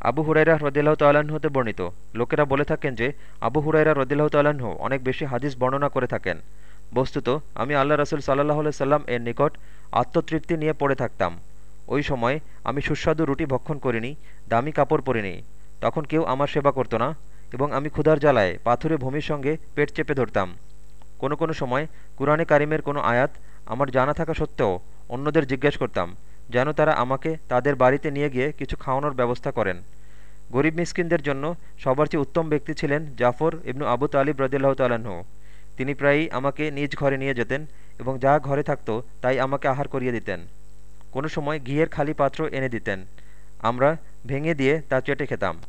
আবু হুরাইরা রদিল্লাহ তাল্লাহ্ন হতে বর্ণিত। লোকেরা বলে থাকেন যে, আবু হুরাইরা রদিল্লাহ তাল্লাহ্ন অনেক বেশি হাদিস বর্ণনা করে থাকেন। বস্তুত, আমি আল্লাহ রসুল সাল্লাহ সাল্লাম এর নিকট আত্মতৃপ্তি নিয়ে পড়ে থাকতাম। ওই সময় আমি সুস্বাদু রুটি ভক্ষণ করিনি, দামি কাপড় পরিনি। তখন কেউ আমার সেবা করতো না এবং আমি ক্ষুধার জ্বালায় পাথুরে ভূমির সঙ্গে পেট চেপে ধরতাম। কোনো কোনো সময় কুরআনে কারিমের কোনো আয়াত আমার জানা থাকা সত্ত্বেও অন্যদের জিজ্ঞেস করতাম যেন তারা আমাকে তাদের বাড়িতে নিয়ে গিয়ে কিছু খাওয়ানোর ব্যবস্থা করেন। গরিব মিসকিনদের জন্য সবার চেয়ে উত্তম ব্যক্তি ছিলেন জাফর ইবনু আবু তালিব রদিল্লাহ তালাহ তিনি প্রায়ই আমাকে নিজ ঘরে নিয়ে যেতেন এবং যা ঘরে থাকতো তাই আমাকে আহার করিয়ে দিতেন। কোনো সময় ঘিয়ের খালি পাত্র এনে দিতেন। আমরা ভেঙে দিয়ে তা চেটে খেতাম।